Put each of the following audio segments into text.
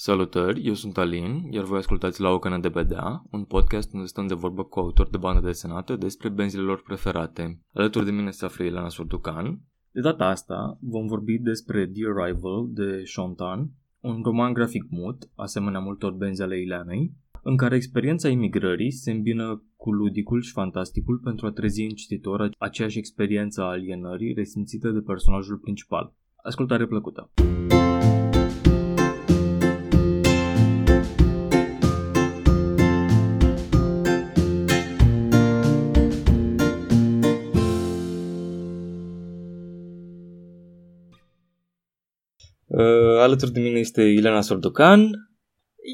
Salutări, eu sunt Alin, iar voi ascultați La o cană de bedea, un podcast unde stăm de vorbă cu autori de bandă desenată despre benzile lor preferate. Alături de mine se află Ileana Surducan. De data asta vom vorbi despre The Arrival de Shontan, un roman grafic mut, asemenea multor benzi ale Ileanei, în care experiența imigrării se îmbină cu ludicul și fantasticul pentru a trezi în cititor aceeași experiență a alienării resimțită de personajul principal. Ascultare plăcută! Uh, alături de mine este Ileana Sordocan.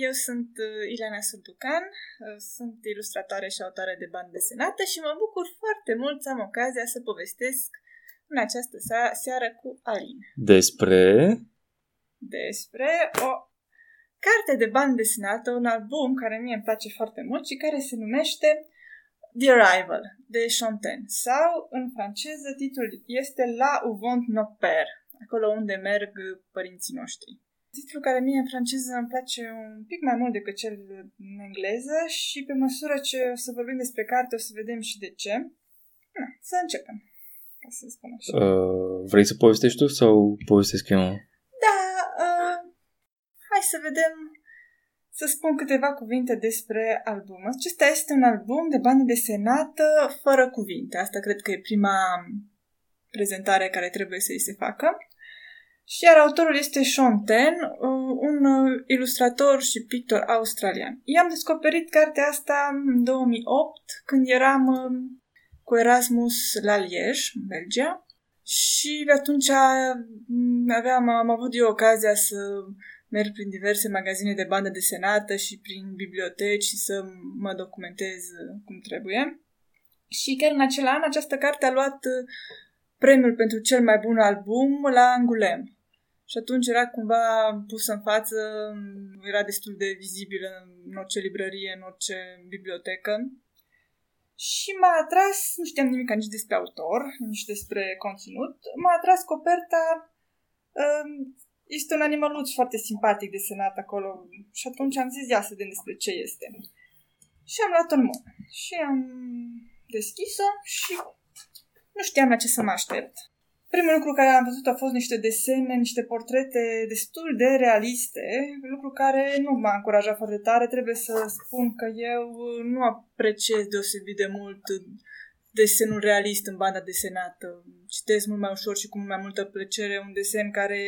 Eu sunt uh, Ileana Sordocan, uh, sunt ilustratoare și autoare de bani desenată și mă bucur foarte mult să am ocazia să povestesc în această seară cu Alin. Despre? Despre o carte de bani desenată, un album care mie îmi place foarte mult și care se numește The Arrival de Chanten sau în franceză titlul este La Uvont No Père acolo unde merg părinții noștri. Titlul care mie în franceză îmi place un pic mai mult decât cel în engleză și pe măsură ce o să vorbim despre carte o să vedem și de ce. Na, să începem, ca să spun așa. Uh, vrei să povestești tu sau povestesc eu? Da, uh, hai să vedem, să spun câteva cuvinte despre album. Acesta este un album de bandă desenată fără cuvinte. Asta cred că e prima prezentare care trebuie să îi se facă. Și iar autorul este Sean Ten, uh, un uh, ilustrator și pictor australian. I-am descoperit cartea asta în 2008, când eram uh, cu Erasmus la Liege, în Belgia, și atunci aveam, am avut eu ocazia să merg prin diverse magazine de bandă desenată și prin biblioteci și să mă documentez cum trebuie. Și chiar în acel an această carte a luat premiul pentru cel mai bun album la Angulem. Și atunci era cumva pusă în față, era destul de vizibilă în orice librărie, în orice bibliotecă. Și m-a atras, nu știam nimic nici despre autor, nici despre conținut, m-a atras coperta, um, este un animăluț foarte simpatic desenat acolo și atunci am zis, ia să vedem despre ce este. Și am luat-o în mână și am deschis-o și nu știam la ce să mă aștept. Primul lucru care am văzut a fost niște desene, niște portrete destul de realiste, lucru care nu m-a încurajat foarte tare. Trebuie să spun că eu nu apreciez deosebit de mult desenul realist în banda desenată. Citesc mult mai ușor și cu mult mai multă plăcere un desen care,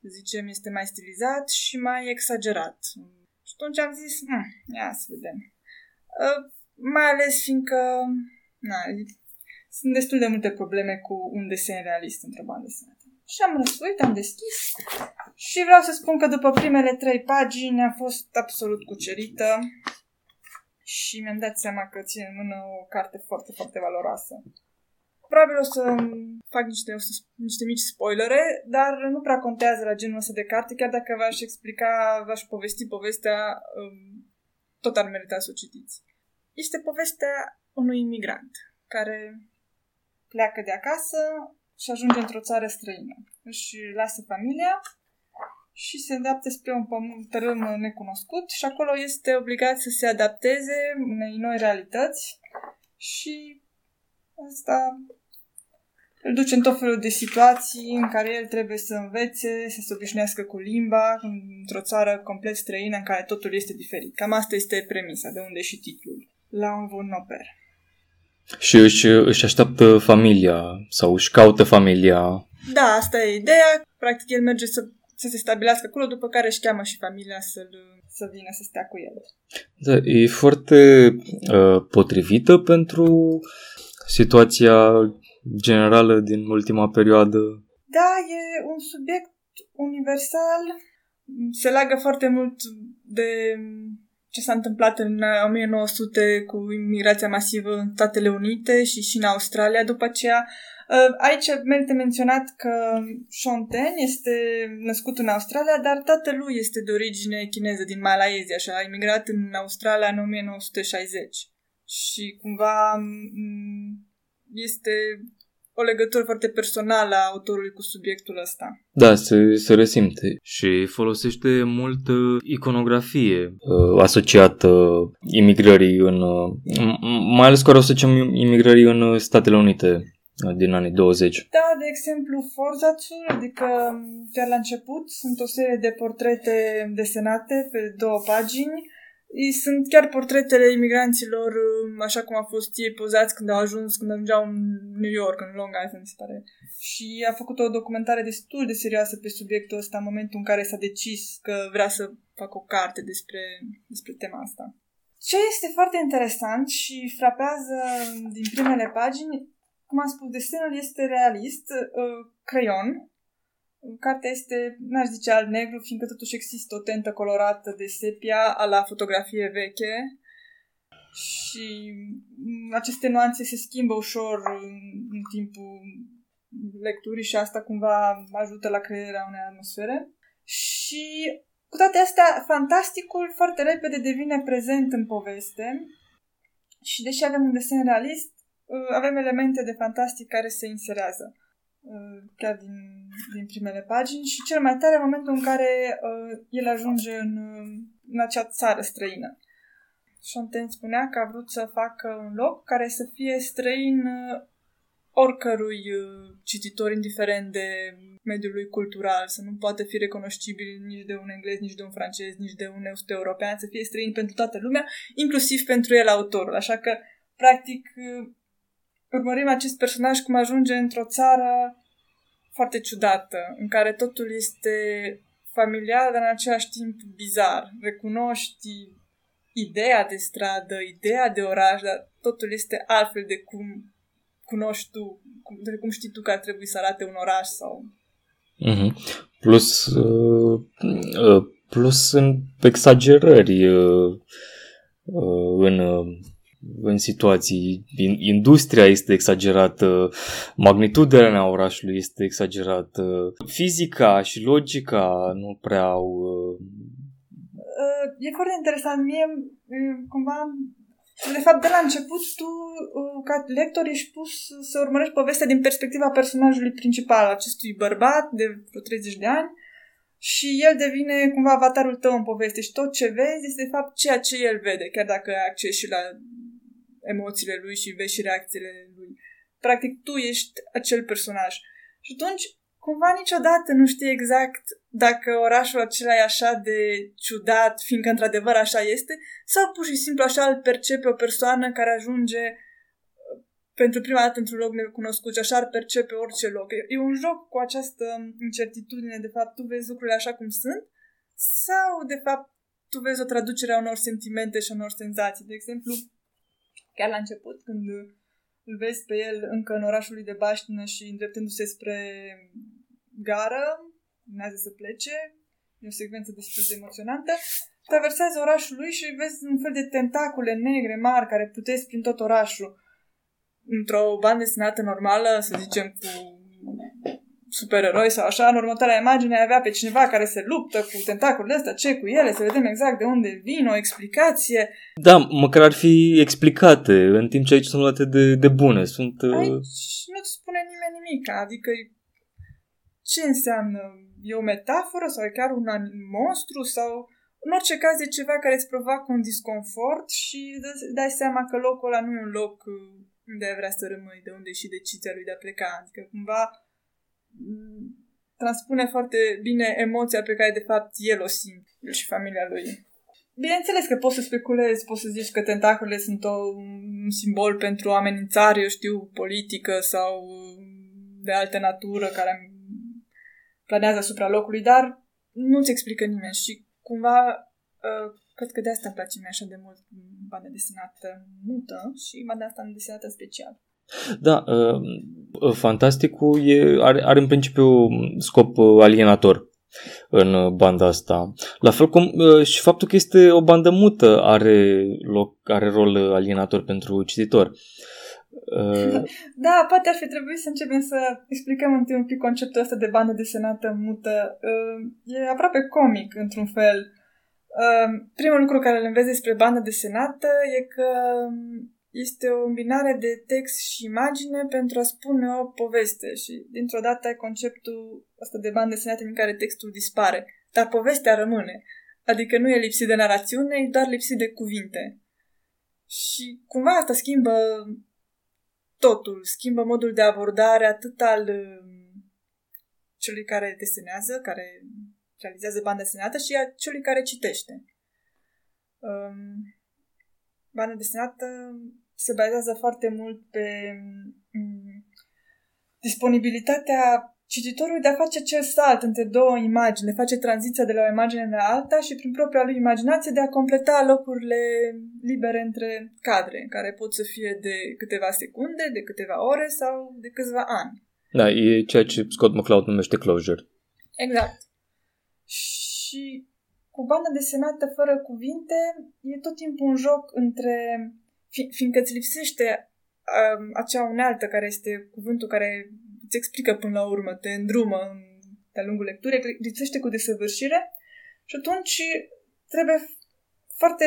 să zicem, este mai stilizat și mai exagerat. Și atunci am zis, hm, ia să vedem. Uh, mai ales fiindcă na, sunt destul de multe probleme cu un desen realist într-o bandă desenată. Și am răsfuit, am deschis și vreau să spun că după primele trei pagini am fost absolut cucerită și mi-am dat seama că țin în mână o carte foarte, foarte valoroasă. Probabil o să fac niște, o să, niște mici spoilere, dar nu prea contează la genul ăsta de carte, chiar dacă v-aș explica, v-aș povesti povestea, um, tot ar merita să o citiți. Este povestea unui imigrant care pleacă de acasă și ajunge într-o țară străină. Își lasă familia și se îndreaptă spre un pământ, tărâm necunoscut și acolo este obligat să se adapteze unei noi realități și asta îl duce în tot felul de situații în care el trebuie să învețe, să se obișnuiască cu limba, într-o țară complet străină în care totul este diferit. Cam asta este premisa, de unde și titlul. La un von oper. Și își, își așteaptă familia sau își caută familia. Da, asta e ideea. Practic el merge să, să se stabilească acolo, după care își cheamă și familia să să vină să stea cu el. Da, e foarte uh, potrivită pentru situația generală din ultima perioadă. Da, e un subiect universal. Se leagă foarte mult de ce s-a întâmplat în 1900 uh, cu imigrația masivă în Statele Unite și și în Australia după aceea. Uh, aici merită menționat că Sean Ten este născut în Australia, dar tatălui este de origine chineză din Malaezia și a imigrat în Australia în 1960. Și cumva mm, este o legătură foarte personală a autorului cu subiectul ăsta. Da, se, se resimte și folosește mult uh, iconografie uh, asociată imigrării în... Uh, mai ales cu asociem imigrării în Statele Unite uh, din anii 20. Da, de exemplu, forzațul, adică chiar la început sunt o serie de portrete desenate pe două pagini sunt chiar portretele imigranților, um, așa cum au fost ei pozați când au ajuns, când ajungeau în New York, în Long Island, mi se pare. Și a făcut o documentare destul de serioasă pe subiectul ăsta în momentul în care s-a decis că vrea să facă o carte despre, despre tema asta. Ce este foarte interesant și frapează din primele pagini, cum am spus, desenul este realist, uh, creion, Cartea este, n-aș zice alb-negru, fiindcă totuși există o tentă colorată de sepia a la fotografie veche și aceste nuanțe se schimbă ușor în timpul lecturii și asta cumva ajută la crearea unei atmosfere. Și cu toate astea, fantasticul foarte repede devine prezent în poveste și deși avem un desen realist, avem elemente de fantastic care se inserează. Uh, chiar din, din primele pagini și cel mai tare momentul în care uh, el ajunge în, uh, în acea țară străină. Fontaine spunea că a vrut să facă un loc care să fie străin uh, oricărui uh, cititor, indiferent de mediul lui cultural, să nu poată fi recunoscibil nici de un englez, nici de un francez, nici de un european, să fie străin pentru toată lumea, inclusiv pentru el autorul. Așa că, practic, uh, urmărim acest personaj cum ajunge într-o țară foarte ciudată, în care totul este familiar, dar în același timp bizar. Recunoști ideea de stradă, ideea de oraș, dar totul este altfel de cum cunoști tu, de cum știi tu că ar trebui să arate un oraș sau... Mm-hmm. Plus, uh, uh, plus în exagerări uh, uh, în uh, în situații. Industria este exagerată, magnitudinea orașului este exagerată, fizica și logica nu prea au... Uh, uh, e foarte interesant. Mie, uh, cumva, de fapt, de la început, tu, ca lector, ești pus să urmărești povestea din perspectiva personajului principal, acestui bărbat de vreo 30 de ani, și el devine cumva avatarul tău în poveste și tot ce vezi este de fapt ceea ce el vede, chiar dacă ai acces și la emoțiile lui și vezi și reacțiile lui. Practic, tu ești acel personaj. Și atunci, cumva niciodată nu știi exact dacă orașul acela e așa de ciudat, fiindcă într-adevăr așa este, sau pur și simplu așa îl percepe o persoană care ajunge uh, pentru prima dată într-un loc necunoscut și așa ar percepe orice loc. E un joc cu această incertitudine, de fapt, tu vezi lucrurile așa cum sunt, sau, de fapt, tu vezi o traducere a unor sentimente și a unor senzații. De exemplu, chiar la început, când îl vezi pe el încă în orașul lui de baștină și îndreptându-se spre gară, urmează să plece, e o secvență destul de emoționantă, traversează orașul lui și vezi un fel de tentacule negre mari care putesc prin tot orașul. Într-o bandă desenată normală, să zicem, cu supereroi sau așa, în următoarea imagine avea pe cineva care se luptă cu tentaculele astea, ce cu ele, să vedem exact de unde vin, o explicație. Da, măcar ar fi explicate, în timp ce aici sunt luate de, de bune. Sunt, uh... Aici nu-ți spune nimeni nimic, adică ce înseamnă? E o metaforă sau e chiar un monstru sau în orice caz e ceva care îți provoacă un disconfort și dai seama că locul ăla nu e un loc uh, unde ai vrea să rămâi, de unde și decizia lui de a pleca. Adică cumva transpune foarte bine emoția pe care de fapt el o simte, el și familia lui. Bineînțeles că poți să speculezi, poți să zici că tentacolele sunt o, un simbol pentru o amenințare, eu știu, politică sau de altă natură care planează asupra locului, dar nu-ți explică nimeni și cumva uh, cred că de asta îmi place mie așa de mult banda desenată mută și banda asta desenată special. Da, uh, fantasticul e, are, are în principiu scop uh, alienator în uh, banda asta. La fel cum și faptul că este o bandă mută are, loc, are rol alienator pentru cititor. Da, poate ar fi trebuit să începem să explicăm întâi un pic conceptul ăsta de bandă desenată mută. E aproape comic, într-un fel. Primul lucru care îl înveți despre bandă desenată e că este o îmbinare de text și imagine pentru a spune o poveste și dintr-o dată ai conceptul ăsta de bandă desenată în care textul dispare, dar povestea rămâne. Adică nu e lipsit de narațiune, e doar lipsit de cuvinte. Și cumva asta schimbă totul, schimbă modul de abordare atât al um, celui care desenează, care realizează banda desenată și a celui care citește. Um, banda desenată se bazează foarte mult pe um, disponibilitatea cititorului de a face acel salt între două imagini, de face tranziția de la o imagine la alta și prin propria lui imaginație de a completa locurile libere între cadre, care pot să fie de câteva secunde, de câteva ore sau de câțiva ani. Da, e ceea ce Scott McCloud numește closure. Exact. Și cu bandă desenată fără cuvinte e tot timpul un joc între... Fi, fiindcă îți lipsește um, acea unealtă care este cuvântul care îți explică până la urmă, te îndrumă în, de-a lungul lecturii, lipsește cu desăvârșire și atunci trebuie foarte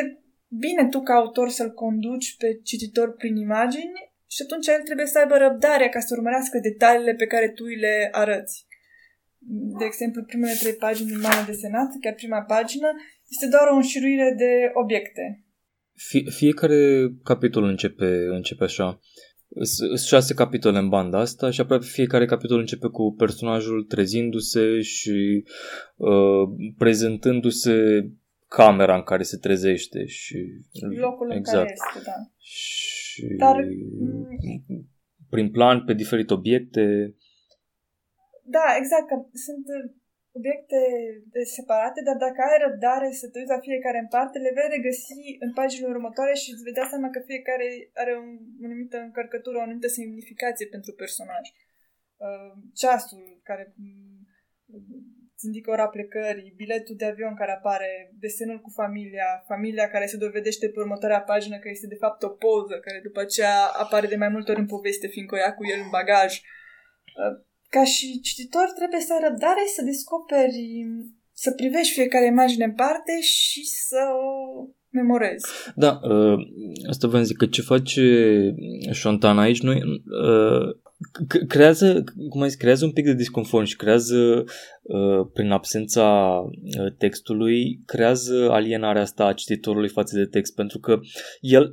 bine tu ca autor să-l conduci pe cititor prin imagini și atunci el trebuie să aibă răbdare ca să urmărească detaliile pe care tu îi le arăți. De exemplu, primele trei pagini din mână desenată, chiar prima pagină, este doar o înșiruire de obiecte. Fie, fiecare capitol începe, începe așa. Sunt șase capitole în banda asta și aproape fiecare capitol începe cu personajul trezindu-se și uh, prezentându-se camera în care se trezește și locul exact. în care este, da. Și Dar, prin plan pe diferite obiecte. Da, exact, că sunt obiecte separate, dar dacă ai răbdare să te uiți la fiecare în parte, le vei regăsi în paginile următoare și îți vei da seama că fiecare are un, o anumită încărcătură, o anumită semnificație pentru personaj. Uh, ceasul care mm, îți indică ora plecării, biletul de avion care apare, desenul cu familia, familia care se dovedește pe următoarea pagină că este de fapt o poză, care după aceea apare de mai multe ori în poveste, fiindcă o ia cu el în bagaj. Uh, ca și cititor trebuie să ai răbdare să descoperi, să privești fiecare imagine în parte și să o memorezi. Da, uh, asta vă zic că ce face Șontan aici nu uh, creează, cum ai zis, creează un pic de disconfort și creează uh, prin absența textului, creează alienarea asta a cititorului față de text, pentru că el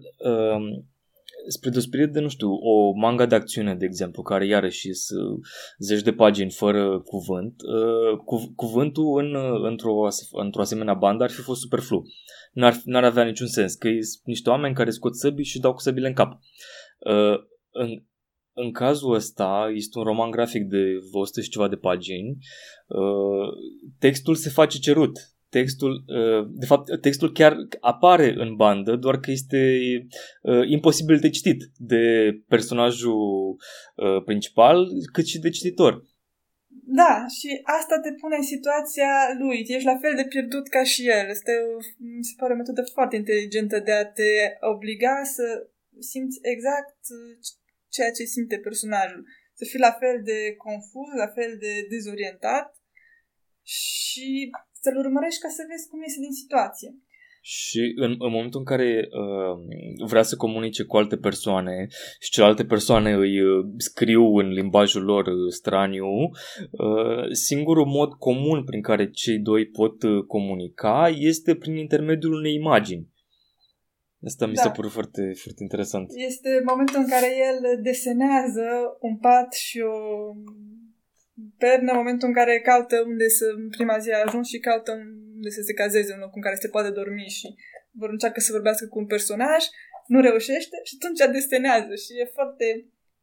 spre deosebire de, nu știu, o manga de acțiune, de exemplu, care iarăși sunt zeci de pagini fără cuvânt, uh, cu, cuvântul în, într-o, într-o asemenea bandă ar fi fost superflu. N-ar, n-ar avea niciun sens, că e niște oameni care scot săbii și dau cu săbile în cap. Uh, în, în cazul ăsta, este un roman grafic de 100 și ceva de pagini, uh, textul se face cerut textul, uh, de fapt, textul chiar apare în bandă, doar că este uh, imposibil de citit de personajul uh, principal, cât și de cititor. Da, și asta te pune în situația lui. Ești la fel de pierdut ca și el. Este, mi se pare o metodă foarte inteligentă de a te obliga să simți exact ceea ce simte personajul. Să fii la fel de confuz, la fel de dezorientat și să-l urmărești ca să vezi cum iese din situație. Și în, în momentul în care uh, vrea să comunice cu alte persoane și celelalte persoane îi uh, scriu în limbajul lor uh, straniu, uh, singurul mod comun prin care cei doi pot uh, comunica este prin intermediul unei imagini. Asta mi da. s-a părut foarte, foarte interesant. Este momentul în care el desenează un pat și o pernă în momentul în care caută unde să, în prima zi a ajuns și caută unde să se cazeze, un loc în care se poate dormi și vor încearcă să vorbească cu un personaj, nu reușește și atunci desenează și e foarte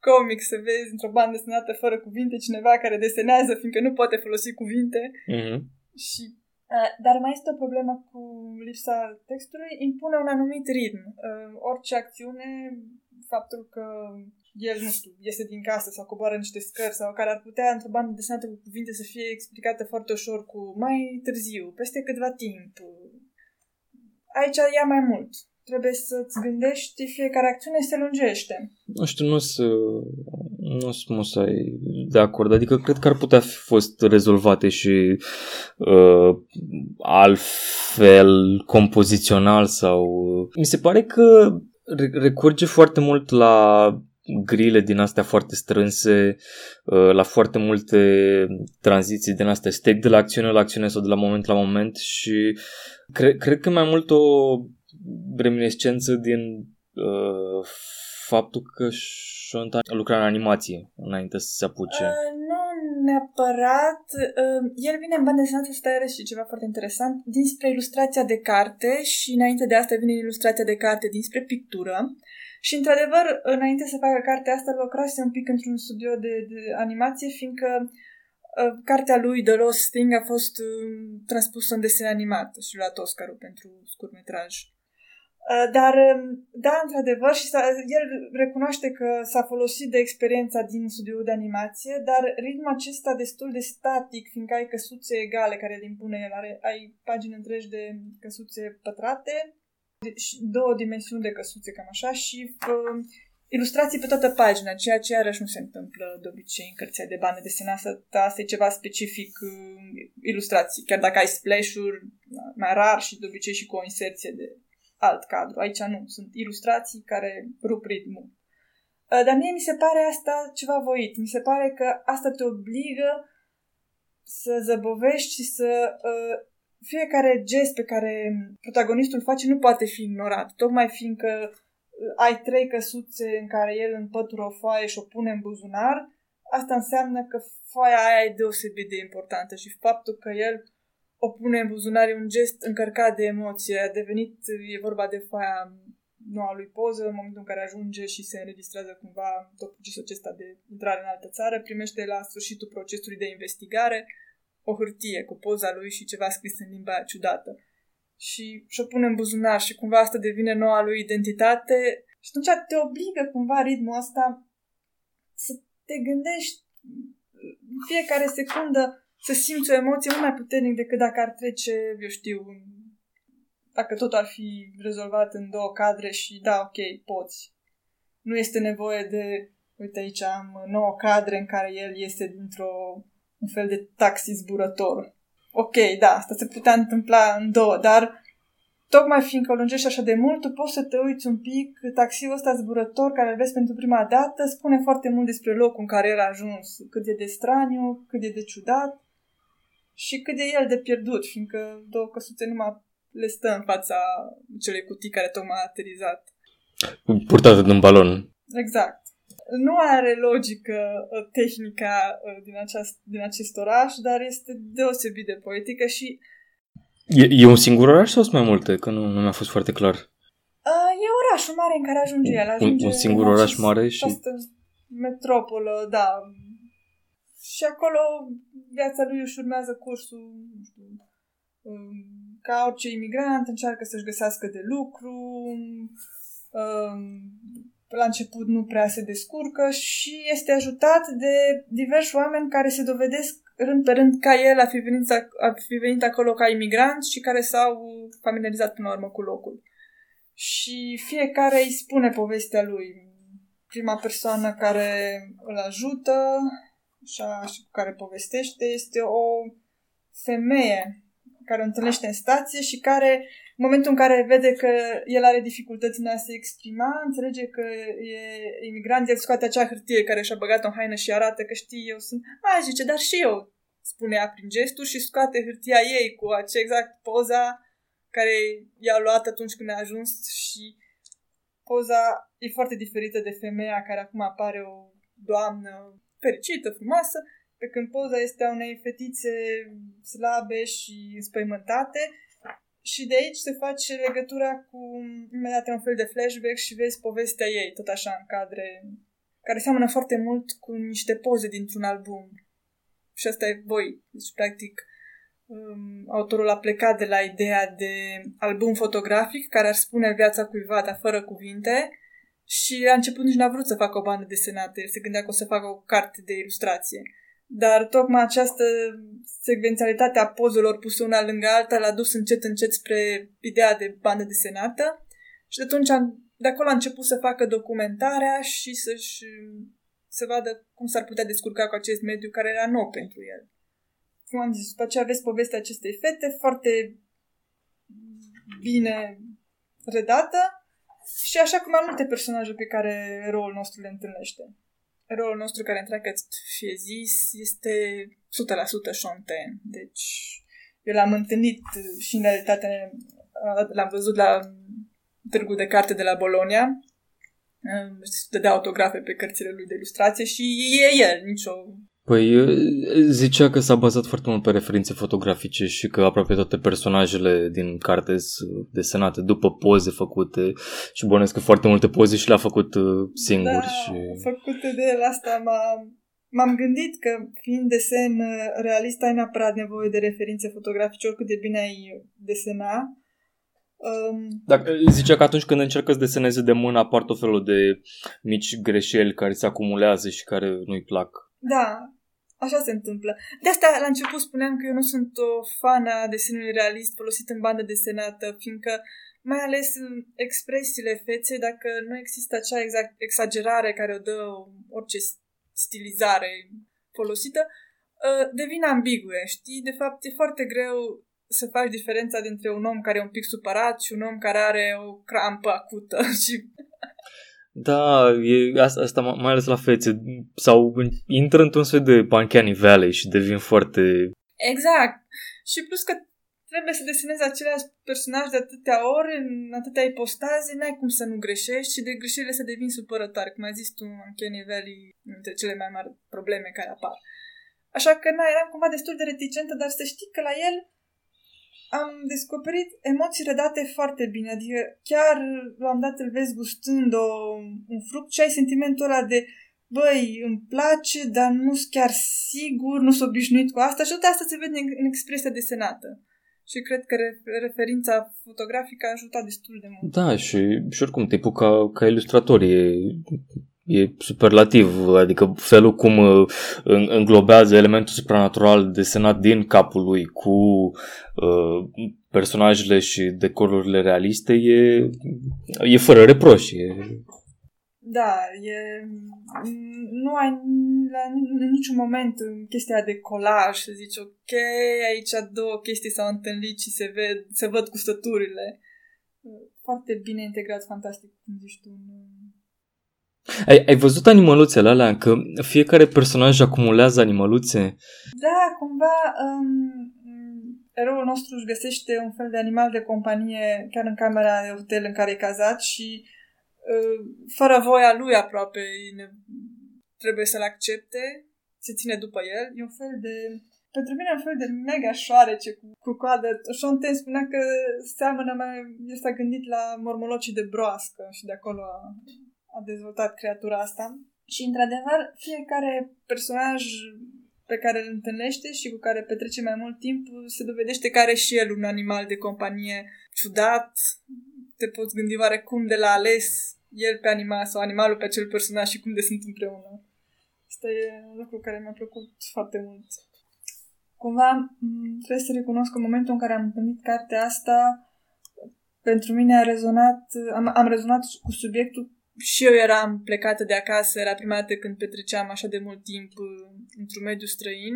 comic să vezi într-o bandă desenată fără cuvinte cineva care desenează fiindcă nu poate folosi cuvinte mm-hmm. și dar mai este o problemă cu lipsa textului, impune un anumit ritm. Orice acțiune, faptul că el, nu știu, iese din casă sau coboară niște scări sau care ar putea, într-o bandă desenată cu cuvinte, să fie explicată foarte ușor cu mai târziu, peste câtva timp. Aici ia mai mult. Trebuie să-ți gândești, fiecare acțiune se lungește. Nu știu, nu sunt nu sunt musai de acord. Adică cred că ar putea fi fost rezolvate și uh, altfel, compozițional sau... Mi se pare că recurge foarte mult la grile din astea foarte strânse, uh, la foarte multe tranziții din astea, stec de la acțiune la acțiune sau de la moment la moment și cre- cred că mai mult o reminiscență din uh, faptul că Shonta lucra în animație înainte să se apuce. Uh, nu neapărat. Uh, el vine în bandă desenată, asta și ceva foarte interesant, dinspre ilustrația de carte și înainte de asta vine ilustrația de carte dinspre pictură. Și, într-adevăr, înainte să facă cartea asta, lucrase un pic într-un studio de, de animație, fiindcă uh, cartea lui The Lost Thing a fost uh, transpusă în desen animat și luat Oscarul pentru scurtmetraj. Uh, dar, um, da, într-adevăr, și el recunoaște că s-a folosit de experiența din studioul de animație, dar ritmul acesta destul de static, fiindcă ai căsuțe egale care îl impune el, are, ai pagini întregi de căsuțe pătrate, două dimensiuni de căsuțe, cam așa, și uh, ilustrații pe toată pagina, ceea ce iarăși nu se întâmplă de obicei în cărția de bani desenată. Asta e ceva specific uh, ilustrații. Chiar dacă ai splash-uri, mai rar și de obicei și cu o inserție de alt cadru. Aici nu. Sunt ilustrații care rup ritmul. Uh, dar mie mi se pare asta ceva voit. Mi se pare că asta te obligă să zăbovești și să uh, fiecare gest pe care protagonistul face nu poate fi ignorat, tocmai fiindcă uh, ai trei căsuțe în care el împătură o foaie și o pune în buzunar, asta înseamnă că foaia aia e deosebit de importantă și faptul că el o pune în buzunar e un gest încărcat de emoție. A devenit, e vorba de foaia noua lui poză, în momentul în care ajunge și se înregistrează cumva tot procesul acesta de intrare în altă țară, primește la sfârșitul procesului de investigare o hârtie cu poza lui și ceva scris în limba ciudată. Și și-o pune în buzunar și cumva asta devine noua lui identitate și atunci te obligă cumva ritmul ăsta să te gândești fiecare secundă să simți o emoție mult mai puternic decât dacă ar trece, eu știu, dacă tot ar fi rezolvat în două cadre și da, ok, poți. Nu este nevoie de, uite aici am nouă cadre în care el este dintr-o un fel de taxi zburător. Ok, da, asta se putea întâmpla în două, dar tocmai fiindcă o lungești așa de mult, tu poți să te uiți un pic, taxiul ăsta zburător care îl vezi pentru prima dată spune foarte mult despre locul în care el a ajuns, cât e de straniu, cât e de ciudat și cât de el de pierdut, fiindcă două căsuțe numai le stă în fața celei cutii care tocmai a aterizat. Purtată de un balon. Exact nu are logică uh, tehnica uh, din, aceast, din acest oraș, dar este deosebit de poetică și... E, e un singur oraș sau sunt mai multe? Că nu, nu mi-a fost foarte clar. Uh, e orașul mare în care ajunge el. Ajunge un, un singur oraș mare și... metropolă, da. Și acolo viața lui își urmează cursul, nu știu, um, ca orice imigrant, încearcă să-și găsească de lucru, um, la început nu prea se descurcă și este ajutat de diversi oameni care se dovedesc rând pe rând ca el a fi venit, a fi venit acolo ca imigrant și care s-au familiarizat până la urmă cu locul. Și fiecare îi spune povestea lui. Prima persoană care îl ajută așa, și cu care povestește este o femeie care o întâlnește în stație și care în momentul în care vede că el are dificultăți în a se exprima, înțelege că e imigrant, el scoate acea hârtie care și-a băgat-o în haină și arată că știi, eu sunt... A, zice, dar și eu, spune ea prin gestul și scoate hârtia ei cu acea exact poza care i-a luat atunci când a ajuns și poza e foarte diferită de femeia care acum apare o doamnă fericită, frumoasă, pe când poza este a unei fetițe slabe și înspăimântate și de aici se face legătura cu imediat un fel de flashback și vezi povestea ei, tot așa în cadre, care seamănă foarte mult cu niște poze dintr-un album. Și asta e voi. Deci, practic, um, autorul a plecat de la ideea de album fotografic care ar spune viața cuiva, dar fără cuvinte, și a început nici n-a vrut să facă o bandă desenată. El se gândea că o să facă o carte de ilustrație. Dar tocmai această secvențialitate a pozelor puse una lângă alta l-a dus încet încet spre ideea de bandă desenată și de atunci de acolo a început să facă documentarea și să-și să vadă cum s-ar putea descurca cu acest mediu care era nou pentru el. Cum am zis, după aceea aveți povestea acestei fete foarte bine redată Și așa cum mai multe personaje pe care eroul nostru le întâlnește. Eroul nostru care întreagă fie zis este 100% Sean Ten. Deci eu l-am întâlnit și în realitate l-am văzut la târgul de carte de la Bologna. Dădea autografe pe cărțile lui de ilustrație și e el, nicio Păi zicea că s-a bazat foarte mult pe referințe fotografice și că aproape toate personajele din carte sunt desenate după poze făcute și bănesc că foarte multe poze și le-a făcut uh, singur. Da, și... făcute de el asta m-a, m-am gândit că fiind desen uh, realist ai neapărat nevoie de referințe fotografice oricât de bine ai desena. Um, Dacă zicea că atunci când încercă să deseneze de mână apar tot felul de mici greșeli care se acumulează și care nu-i plac. Da, așa se întâmplă. De asta, la început spuneam că eu nu sunt o fană a desenului realist folosit în bandă desenată, fiindcă mai ales în expresiile feței, dacă nu există acea exact exagerare care o dă orice stilizare folosită, ă, devine ambigue, știi? De fapt, e foarte greu să faci diferența dintre un om care e un pic supărat și un om care are o crampă acută și da, e asta, asta mai ales la fețe. Sau intră într-un soi de Uncanny Valley și devin foarte... Exact. Și plus că trebuie să desenezi același personaj de atâtea ori, în atâtea ipostaze, n-ai cum să nu greșești și de greșelile să devin supărătoare. Cum ai zis tu, Uncanny Valley, între cele mai mari probleme care apar. Așa că, na, eram cumva destul de reticentă, dar să știi că la el am descoperit emoții redate foarte bine, adică chiar l-am dat îl vezi gustând o, un fruct și ai sentimentul ăla de băi, îmi place, dar nu sunt chiar sigur, nu sunt obișnuit cu asta și tot asta se vede în, în expresia desenată. Și cred că referința fotografică a ajutat destul de mult. Da, și, și oricum, tipul ca, ca ilustrator e e superlativ, adică felul cum uh, înglobează elementul supranatural desenat din capul lui cu uh, personajele și decorurile realiste e, e fără reproș. E... Da, e, nu ai la în niciun moment chestia de colaj să zici ok, aici două chestii s-au întâlnit și se, ved, se văd stăturile. Foarte bine integrat, fantastic, cum zici tu, ai, ai văzut animăluțele alea? Că fiecare personaj acumulează animăluțe? Da, cumva um, eroul nostru își găsește un fel de animal de companie chiar în camera de hotel în care e cazat și uh, fără voia lui aproape ne, trebuie să-l accepte, se ține după el. E un fel de pentru mine un fel de mega șoarece cu, cu coadă. Sean Ten spunea că seamănă mai... El s-a gândit la mormolocii de broască și de acolo a a dezvoltat creatura asta. Și, într-adevăr, fiecare personaj pe care îl întâlnește și cu care petrece mai mult timp se dovedește că are și el un animal de companie ciudat. Te poți gândi oare cum de la ales el pe animal sau animalul pe acel personaj și cum de sunt împreună. Asta e un lucru care mi-a plăcut foarte mult. Cumva trebuie să recunosc că în momentul în care am întâlnit cartea asta, pentru mine a rezonat, am, am rezonat cu subiectul și eu eram plecată de acasă, era prima dată când petreceam așa de mult timp uh, într-un mediu străin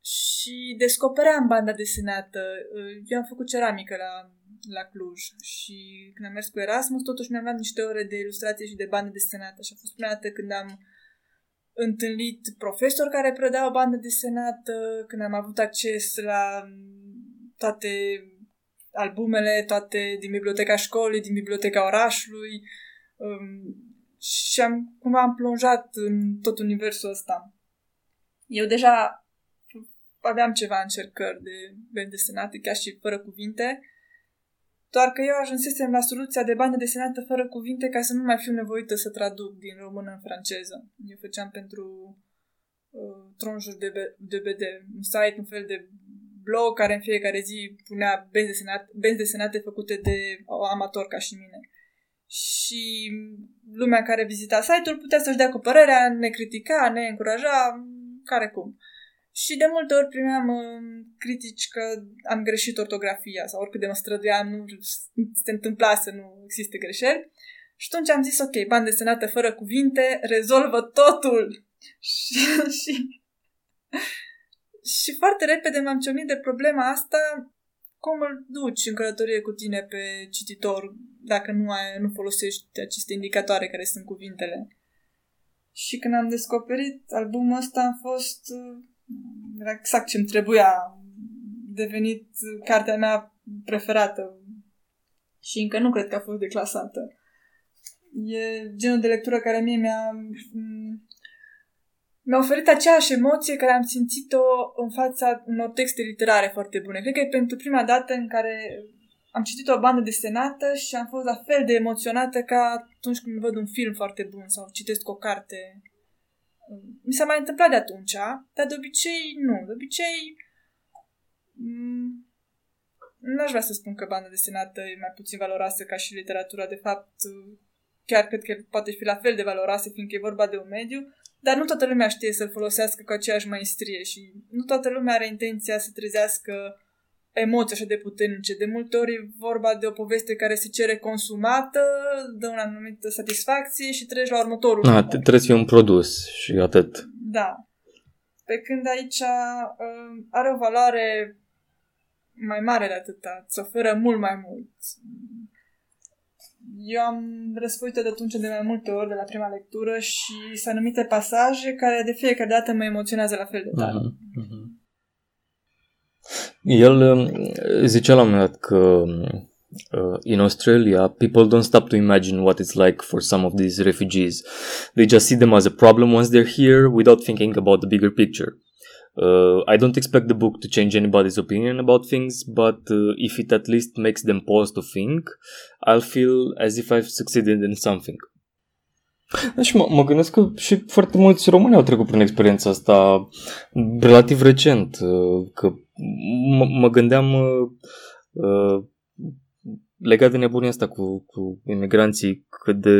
și descopeream banda desenată. Uh, eu am făcut ceramică la, la Cluj și când am mers cu Erasmus, totuși mi-am luat niște ore de ilustrație și de bandă desenată și a fost prima dată când am întâlnit profesori care predau bandă desenată, când am avut acces la toate albumele, toate din biblioteca școlii, din biblioteca orașului, Um, și am, cumva am plonjat în tot universul ăsta. Eu deja aveam ceva încercări de bani desenate, chiar și fără cuvinte, doar că eu ajunsesem la soluția de bandă desenată fără cuvinte ca să nu mai fiu nevoită să traduc din română în franceză. Eu făceam pentru uh, tronjuri de, de BD, un site, un fel de blog care în fiecare zi punea benzi desenate, benzi desenate făcute de amator ca și mine și lumea care vizita site-ul putea să-și dea cu părerea, ne critica, ne încuraja, care cum. Și de multe ori primeam uh, critici că am greșit ortografia sau oricât de mă străduiam, nu se întâmpla să nu existe greșeli. Și atunci am zis, ok, bani desenată fără cuvinte, rezolvă totul. și, și, și foarte repede m-am ciocnit de problema asta cum îl duci în călătorie cu tine pe cititor dacă nu, ai, nu folosești aceste indicatoare care sunt cuvintele. Și când am descoperit albumul ăsta am fost era exact ce-mi trebuia. Devenit cartea mea preferată. Și încă nu cred că a fost declasată. E genul de lectură care mie mi-a mi-a oferit aceeași emoție care am simțit-o în fața unor texte literare foarte bune. Cred că e pentru prima dată în care am citit o bandă desenată și am fost la fel de emoționată ca atunci când văd un film foarte bun sau citesc o carte. Mi s-a mai întâmplat de atunci, dar de obicei nu. De obicei mm, n-aș vrea să spun că banda desenată e mai puțin valoroasă ca și literatura. De fapt, chiar cred că poate fi la fel de valoroasă, fiindcă e vorba de un mediu, dar nu toată lumea știe să-l folosească cu aceeași maestrie și nu toată lumea are intenția să trezească emoții așa de puternice. De multe ori e vorba de o poveste care se cere consumată, dă o anumită satisfacție și treci la următorul. Da, trebuie să fie un produs și atât. Da. Pe când aici uh, are o valoare mai mare de atâta, îți oferă mult mai mult. Eu am răsfoit de atunci de mai multe ori de la prima lectură și sunt anumite pasaje care de fiecare dată mă emoționează la fel de tare. Uh-huh, uh-huh. El um, zicea la un moment dat că uh, in Australia, people don't stop to imagine what it's like for some of these refugees. They just see them as a problem once they're here without thinking about the bigger picture. Uh, I don't expect the book to change anybody's opinion about things, but uh, if it at least makes them pause to think, I'll feel as if I've succeeded in something. Da, și mă, mă gândesc că și foarte mulți români au trecut prin experiența asta relativ recent, uh, că mă, mă gândeam uh, uh legat de nebunia asta cu, cu imigranții, cât de,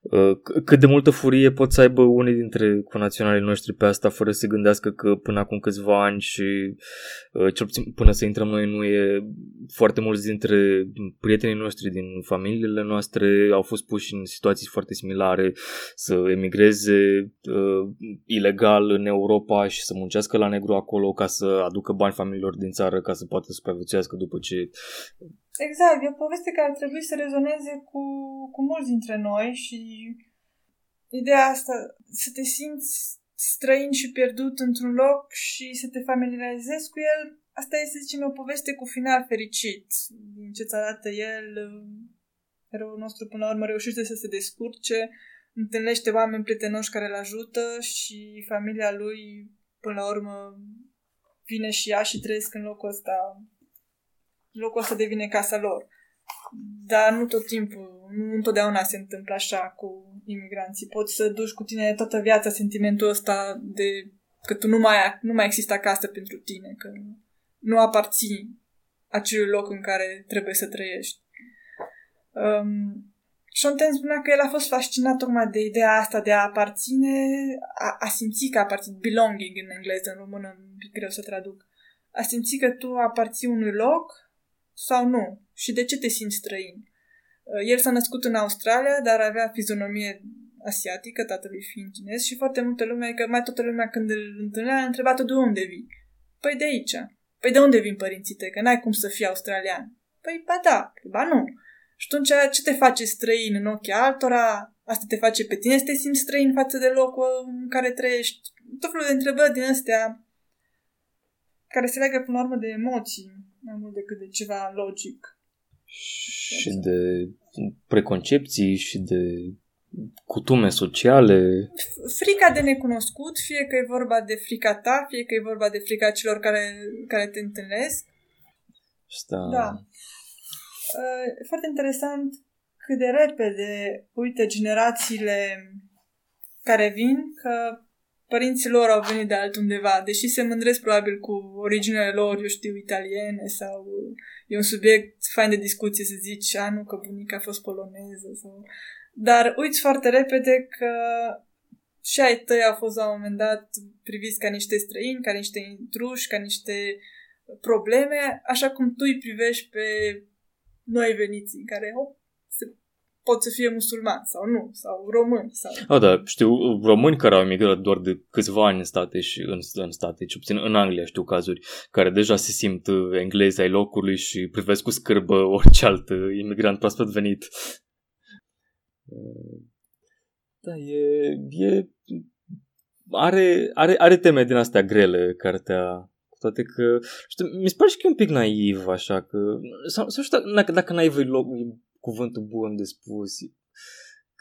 uh, cât de multă furie pot să aibă unii dintre conaționalii noștri pe asta fără să gândească că până acum câțiva ani și uh, cel puțin până să intrăm noi nu e foarte mulți dintre prietenii noștri din familiile noastre au fost puși în situații foarte similare să emigreze uh, ilegal în Europa și să muncească la negru acolo ca să aducă bani familiilor din țară ca să poată supraviețuiască după ce Exact, e o poveste care ar trebui să rezoneze cu, cu mulți dintre noi și ideea asta, să te simți străin și pierdut într-un loc și să te familiarizezi cu el, asta este, să zicem, o poveste cu final fericit. Din ce-ți arată el, eroul nostru până la urmă reușește să se descurce, întâlnește oameni prietenoși care îl ajută și familia lui, până la urmă, vine și ea și trăiesc în locul ăsta locul ăsta devine casa lor. Dar nu tot timpul, nu întotdeauna se întâmplă așa cu imigranții. Poți să duci cu tine toată viața sentimentul ăsta de că tu nu mai, nu mai există acasă pentru tine, că nu aparții acelui loc în care trebuie să trăiești. Um, Shonten spunea că el a fost fascinat tocmai de ideea asta de a aparține, a, a simți că aparține, belonging în engleză, în română, un pic greu să traduc. A simți că tu aparții unui loc sau nu? Și de ce te simți străin? Uh, el s-a născut în Australia, dar avea fizionomie asiatică, tatălui fiind chinez și foarte multă lume, că mai toată lumea când îl întâlnea, a întrebat de unde vii. Păi de aici. Păi de unde vin părinții tăi? Că n-ai cum să fii australian. Păi ba da, ba nu. Și atunci ce te face străin în ochii altora? Asta te face pe tine să te simți străin față de locul în care trăiești? Tot felul de întrebări din astea care se leagă până la urmă de emoții mai mult decât de ceva logic. Și de preconcepții și de cutume sociale. Frica de necunoscut, fie că e vorba de frica ta, fie că e vorba de frica celor care, care te întâlnesc. Asta... Da. E foarte interesant cât de repede, uite, generațiile care vin, că părinții lor au venit de altundeva, deși se mândresc probabil cu originele lor, eu știu, italiene sau e un subiect fain de discuție să zici, a, nu, că bunica a fost poloneză sau... Dar uiți foarte repede că și ai tăi au fost la un moment dat priviți ca niște străini, ca niște intruși, ca niște probleme, așa cum tu îi privești pe noi veniți, care hop, se pot să fie musulman sau nu, sau român. Sau... Oh, da, știu români care au emigrat doar de câțiva ani în state și în, în state, ce puțin în Anglia știu cazuri, care deja se simt uh, englezi ai locului și privesc cu scârbă orice alt uh, imigrant proaspăt venit. Uh, da, e, e are, are, are teme din astea grele cartea toate că, știu, mi se pare și că e un pic naiv, așa, că, sau, sau știu dacă, dacă naiv e, loc, e cuvântul bun de spus,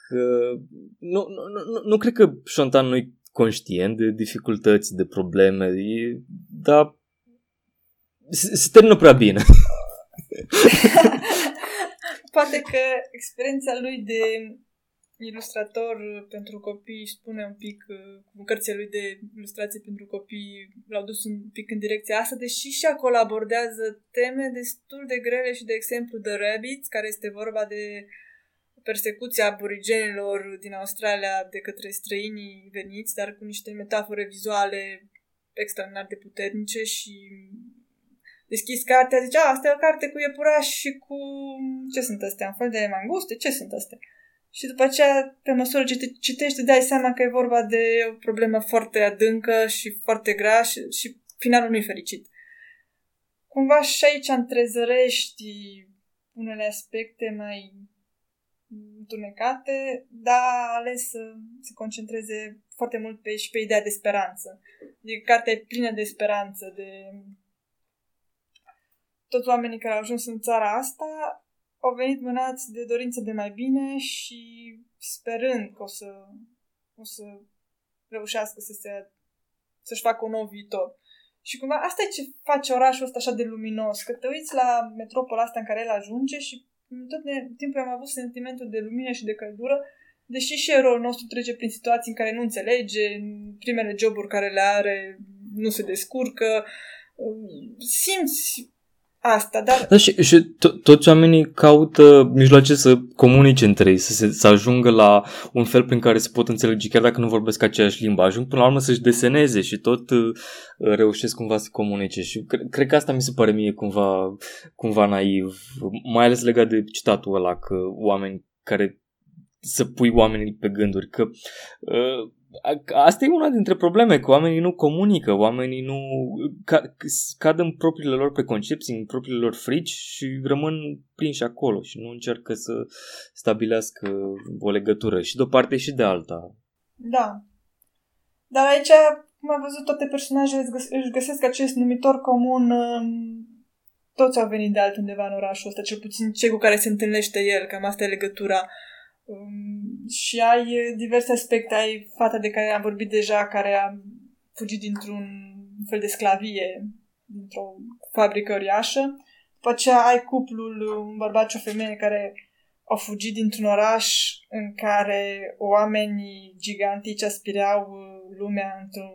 că nu, nu, nu, nu cred că Șontan nu e conștient de dificultăți, de probleme, e, dar se, se termină prea bine. Poate că experiența lui de ilustrator pentru copii spune un pic, uh, cu cărțile lui de ilustrație pentru copii, l-au dus un pic în direcția asta, deși și acolo abordează teme destul de grele și de exemplu The Rabbits, care este vorba de persecuția aborigenilor din Australia de către străinii veniți, dar cu niște metafore vizuale extraordinar de puternice și deschis cartea, zice, a, asta e o carte cu iepurași și cu... ce sunt astea? Un fel de manguste? Ce sunt astea? Și după aceea, pe măsură ce te citești, dai seama că e vorba de o problemă foarte adâncă și foarte grea și, și finalul nu e fericit. Cumva și aici întrezărești unele aspecte mai întunecate, dar a ales să se concentreze foarte mult pe, și pe ideea de speranță. Adică cartea e plină de speranță, de toți oamenii care au ajuns în țara asta au venit mânați de dorință de mai bine și sperând că o să, o să reușească să se, să-și facă un nou viitor. Și cumva asta e ce face orașul ăsta așa de luminos, că te uiți la metropola asta în care el ajunge și tot timpul am avut sentimentul de lumină și de căldură, deși și eroul nostru trece prin situații în care nu înțelege, în primele joburi care le are nu se descurcă, simți asta, dar... Da, și, și to- toți oamenii caută mijloace să comunice între ei, să, se, să ajungă la un fel prin care se pot înțelege, chiar dacă nu vorbesc aceeași limbă. Ajung până la urmă să-și deseneze și tot uh, reușesc cumva să comunice. Și cre- cred că asta mi se pare mie cumva, cumva naiv, mai ales legat de citatul ăla, că oameni care să pui oamenii pe gânduri, că uh, Asta e una dintre probleme, că oamenii nu comunică, oamenii nu ca, cad în propriile lor preconcepții, în propriile lor frici și rămân prinși acolo și nu încearcă să stabilească o legătură și de o parte și de alta. Da. Dar aici, cum am văzut, toate personajele își găsesc acest numitor comun toți au venit de altundeva în orașul ăsta, cel puțin cei cu care se întâlnește el, cam asta e legătura Um, și ai diverse aspecte. Ai fata de care am vorbit deja, care a fugit dintr-un fel de sclavie, dintr-o fabrică uriașă. După aceea ai cuplul, un bărbat și o femeie care au fugit dintr-un oraș în care oamenii gigantici aspireau lumea într-un,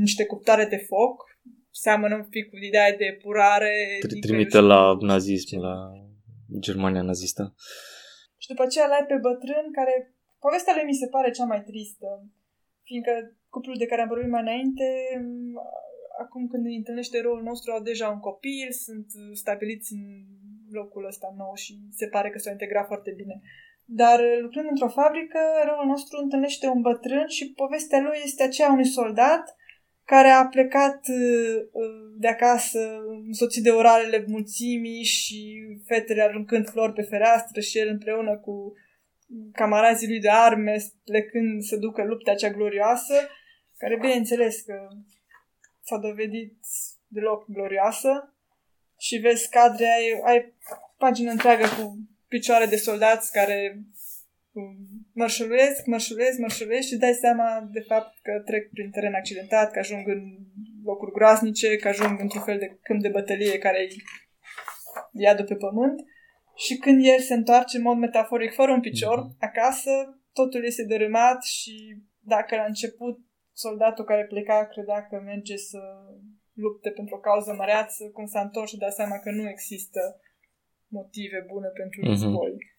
niște cuptare de foc. Seamănă un pic cu ideea de purare. Trimite la nazism, la Germania nazistă. Și după aceea l-ai pe bătrân care... Povestea lui mi se pare cea mai tristă, fiindcă cuplul de care am vorbit mai înainte, acum când îi întâlnește eroul nostru, au deja un copil, sunt stabiliți în locul ăsta nou și se pare că s-au integrat foarte bine. Dar lucrând într-o fabrică, eroul nostru întâlnește un bătrân și povestea lui este aceea unui soldat care a plecat uh, de acasă, însoțit de oralele mulțimii și fetele aruncând flori pe fereastră și el împreună cu camarazii lui de arme plecând să ducă lupta cea glorioasă, care bineînțeles că s-a dovedit deloc glorioasă. Și vezi cadre, ai, ai pagină întreagă cu picioare de soldați care mărșăluiesc, mărșăluiesc, mărșăluiesc și dai seama de fapt că trec prin teren accidentat, că ajung în locuri groaznice, că ajung într-un fel de câmp de bătălie care îi ia de pe pământ și când el se întoarce în mod metaforic fără un picior mm-hmm. acasă, totul este dărâmat și dacă la început soldatul care pleca credea că merge să lupte pentru o cauză măreață, cum s-a întors și dat seama că nu există motive bune pentru mm-hmm.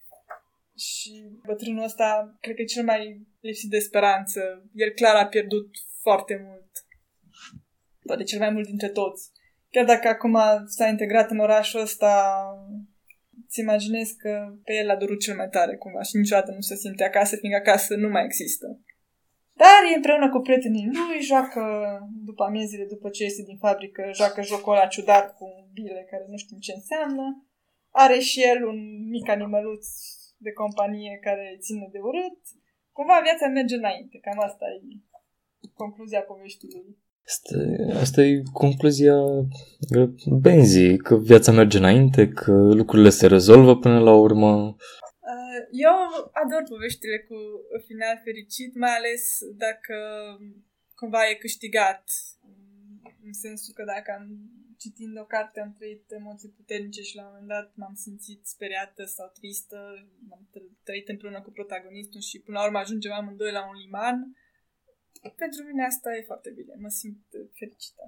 Război și bătrânul ăsta cred că e cel mai lipsit de speranță. El clar a pierdut foarte mult. Poate cel mai mult dintre toți. Chiar dacă acum s-a integrat în orașul ăsta, îți imaginezi că pe el a durut cel mai tare cumva și niciodată nu se simte acasă, fiindcă acasă nu mai există. Dar e împreună cu prietenii lui, joacă după amiezile, după ce iese din fabrică, joacă jocul ăla ciudat cu bile care nu știm ce înseamnă. Are și el un mic animăluț de companie care ține de urât. Cumva viața merge înainte, cam asta e concluzia poveștii Asta, asta e concluzia benzii, că viața merge înainte, că lucrurile se rezolvă până la urmă. Eu ador poveștile cu final fericit, mai ales dacă cumva e câștigat. În sensul că dacă am citind o carte am trăit emoții puternice și la un moment dat m-am simțit speriată sau tristă, m-am trăit împreună cu protagonistul și până la urmă ajungem amândoi la un liman. Pentru mine asta e foarte bine, mă simt fericită.